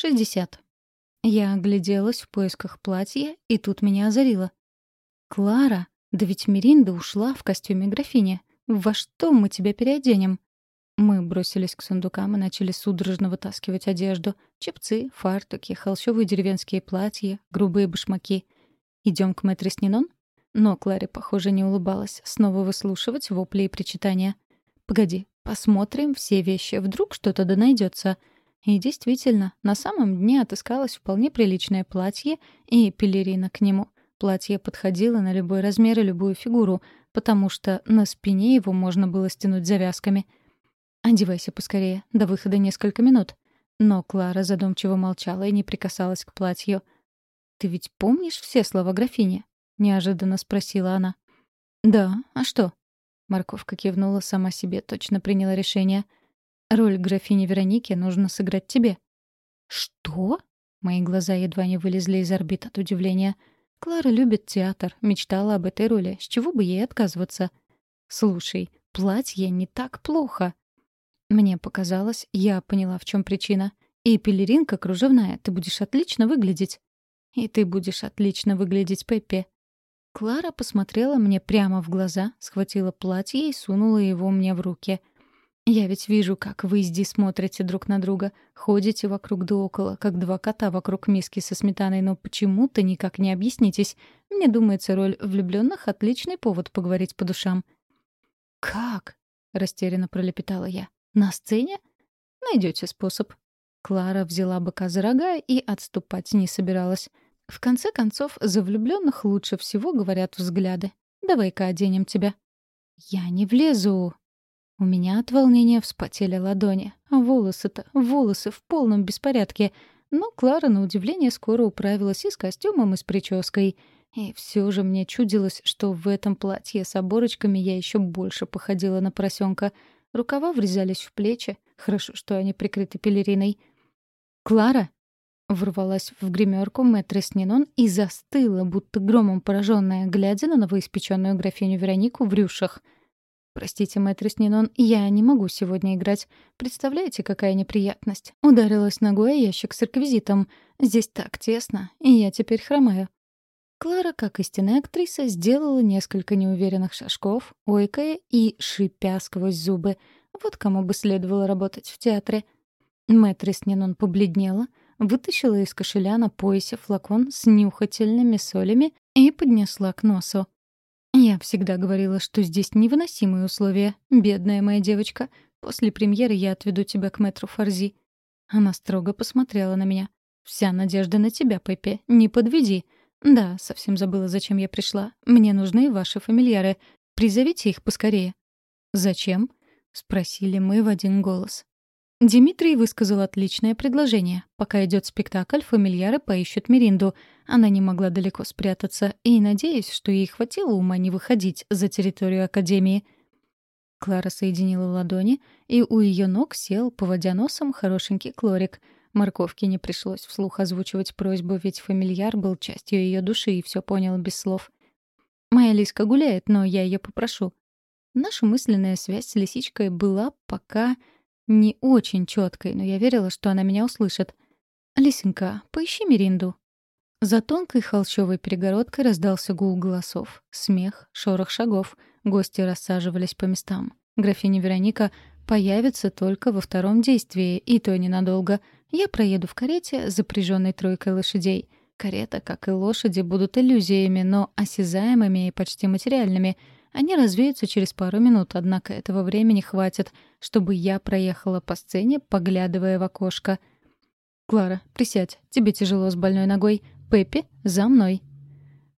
60. Я огляделась в поисках платья, и тут меня озарило. «Клара, да ведь Миринда ушла в костюме графини. Во что мы тебя переоденем?» Мы бросились к сундукам и начали судорожно вытаскивать одежду. Чепцы, фартуки, холщовые деревенские платья, грубые башмаки. Идем к мэтре Снинон? Но Кларе, похоже, не улыбалась. Снова выслушивать вопли и причитания. «Погоди, посмотрим все вещи. Вдруг что-то да найдется. И действительно, на самом дне отыскалось вполне приличное платье и пелерина к нему. Платье подходило на любой размер и любую фигуру, потому что на спине его можно было стянуть завязками. «Одевайся поскорее, до выхода несколько минут». Но Клара задумчиво молчала и не прикасалась к платью. «Ты ведь помнишь все слова графини?» — неожиданно спросила она. «Да, а что?» Морковка кивнула сама себе, точно приняла решение — Роль графини Вероники нужно сыграть тебе». «Что?» Мои глаза едва не вылезли из орбит от удивления. Клара любит театр, мечтала об этой роли. С чего бы ей отказываться? «Слушай, платье не так плохо». Мне показалось, я поняла, в чем причина. «И пелеринка кружевная, ты будешь отлично выглядеть». «И ты будешь отлично выглядеть, Пеппи». Клара посмотрела мне прямо в глаза, схватила платье и сунула его мне в руки — я ведь вижу, как вы здесь смотрите друг на друга, ходите вокруг да около, как два кота вокруг миски со сметаной, но почему-то никак не объяснитесь. Мне думается, роль влюбленных — отличный повод поговорить по душам». «Как?» — растерянно пролепетала я. «На сцене? Найдете способ». Клара взяла быка за рога и отступать не собиралась. В конце концов, за влюбленных лучше всего говорят взгляды. «Давай-ка оденем тебя». «Я не влезу», у меня от волнения вспотели ладони. А волосы-то, волосы в полном беспорядке. Но Клара, на удивление, скоро управилась и с костюмом, и с прической. И все же мне чудилось, что в этом платье с оборочками я еще больше походила на поросенка. Рукава врезались в плечи. Хорошо, что они прикрыты пелериной. «Клара!» — ворвалась в гримерку мэтрис Нинон и застыла, будто громом пораженная, глядя на новоиспеченную графиню Веронику в рюшах — «Простите, мэтрис Нинон, я не могу сегодня играть. Представляете, какая неприятность? Ударилась ногой о ящик с реквизитом. Здесь так тесно, и я теперь хромаю». Клара, как истинная актриса, сделала несколько неуверенных шажков, ойкая и шипя сквозь зубы. Вот кому бы следовало работать в театре. Мэтрис Нинон побледнела, вытащила из кошеля на поясе флакон с нюхательными солями и поднесла к носу. Я всегда говорила, что здесь невыносимые условия. Бедная моя девочка. После премьеры я отведу тебя к мэтру Фарзи. Она строго посмотрела на меня. Вся надежда на тебя, Пеппи. Не подведи. Да, совсем забыла, зачем я пришла. Мне нужны ваши фамильяры. Призовите их поскорее. Зачем? спросили мы в один голос. Дмитрий высказал отличное предложение. Пока идет спектакль, фамильяры поищут Миринду. Она не могла далеко спрятаться, и надеюсь, что ей хватило ума не выходить за территорию Академии. Клара соединила ладони, и у ее ног сел, поводя носом, хорошенький клорик. Морковке не пришлось вслух озвучивать просьбу, ведь фамильяр был частью ее души и все понял без слов. «Моя Лиска гуляет, но я ее попрошу». Наша мысленная связь с лисичкой была пока не очень четкой, но я верила, что она меня услышит. «Лисенька, поищи Миринду». За тонкой холщовой перегородкой раздался гул голосов, смех, шорох шагов. Гости рассаживались по местам. Графиня Вероника появится только во втором действии, и то ненадолго. Я проеду в карете, запряженной тройкой лошадей. Карета, как и лошади, будут иллюзиями, но осязаемыми и почти материальными — они развеются через пару минут, однако этого времени хватит, чтобы я проехала по сцене, поглядывая в окошко. «Клара, присядь. Тебе тяжело с больной ногой. Пеппи, за мной».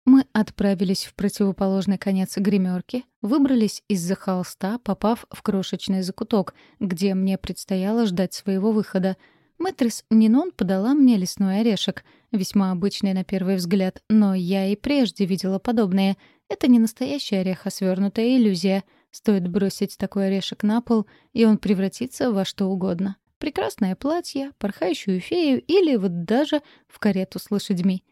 Мы отправились в противоположный конец гримерки, выбрались из-за холста, попав в крошечный закуток, где мне предстояло ждать своего выхода. Мэтрис Нинон подала мне лесной орешек, весьма обычный на первый взгляд, но я и прежде видела подобные — это не настоящий орех, а свернутая иллюзия. Стоит бросить такой орешек на пол, и он превратится во что угодно. Прекрасное платье, порхающую фею или вот даже в карету с лошадьми.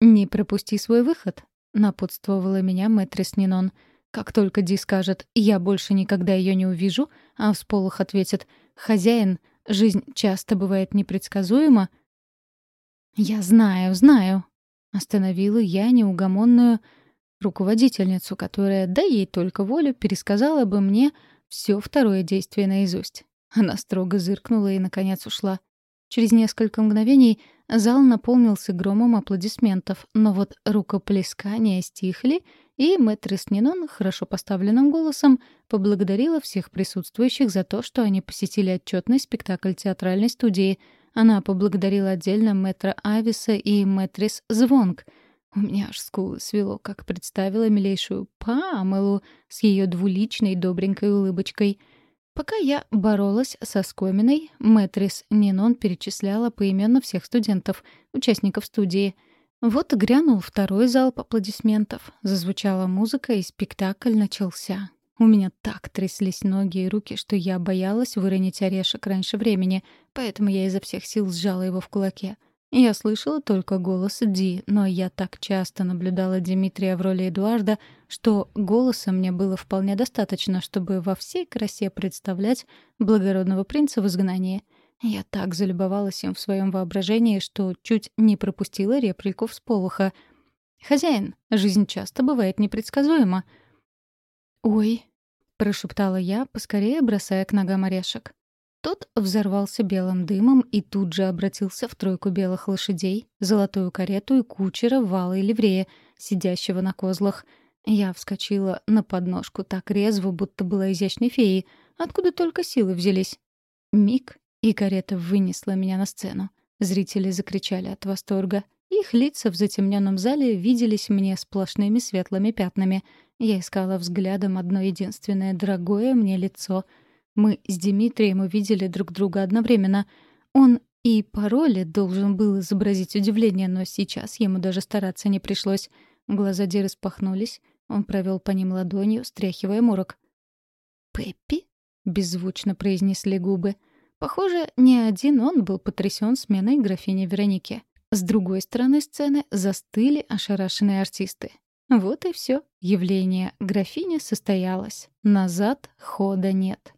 «Не пропусти свой выход», — напутствовала меня мэтрис Нинон. Как только Ди скажет «я больше никогда ее не увижу», а в сполох ответит «хозяин, жизнь часто бывает непредсказуема», «Я знаю, знаю», — остановила я неугомонную руководительницу, которая, да ей только волю, пересказала бы мне все второе действие наизусть. Она строго зыркнула и, наконец, ушла. Через несколько мгновений зал наполнился громом аплодисментов, но вот рукоплескания стихли, и мэтрис Нинон хорошо поставленным голосом поблагодарила всех присутствующих за то, что они посетили отчетный спектакль театральной студии. Она поблагодарила отдельно мэтра Ависа и мэтрис Звонг. У меня аж скулы свело, как представила милейшую Памелу с ее двуличной добренькой улыбочкой — Пока я боролась со скоминой, мэтрис Нинон перечисляла поименно всех студентов, участников студии. Вот грянул второй залп аплодисментов, зазвучала музыка, и спектакль начался. У меня так тряслись ноги и руки, что я боялась выронить орешек раньше времени, поэтому я изо всех сил сжала его в кулаке — я слышала только голос Ди, но я так часто наблюдала Дмитрия в роли Эдуарда, что голоса мне было вполне достаточно, чтобы во всей красе представлять благородного принца в изгнании. Я так залюбовалась им в своем воображении, что чуть не пропустила реплику всполоха. «Хозяин, жизнь часто бывает непредсказуема». «Ой», — прошептала я, поскорее бросая к ногам орешек. Тот взорвался белым дымом и тут же обратился в тройку белых лошадей, золотую карету и кучера в валой ливрея, сидящего на козлах. Я вскочила на подножку так резво, будто была изящной феей. Откуда только силы взялись? Миг, и карета вынесла меня на сцену. Зрители закричали от восторга. Их лица в затемненном зале виделись мне сплошными светлыми пятнами. Я искала взглядом одно единственное дорогое мне лицо — мы с Дмитрием увидели друг друга одновременно. Он и по роли должен был изобразить удивление, но сейчас ему даже стараться не пришлось. Глаза Ди распахнулись, он провел по ним ладонью, стряхивая морок. «Пеппи?» — беззвучно произнесли губы. Похоже, не один он был потрясен сменой графини Вероники. С другой стороны сцены застыли ошарашенные артисты. Вот и все. Явление графини состоялось. Назад хода нет.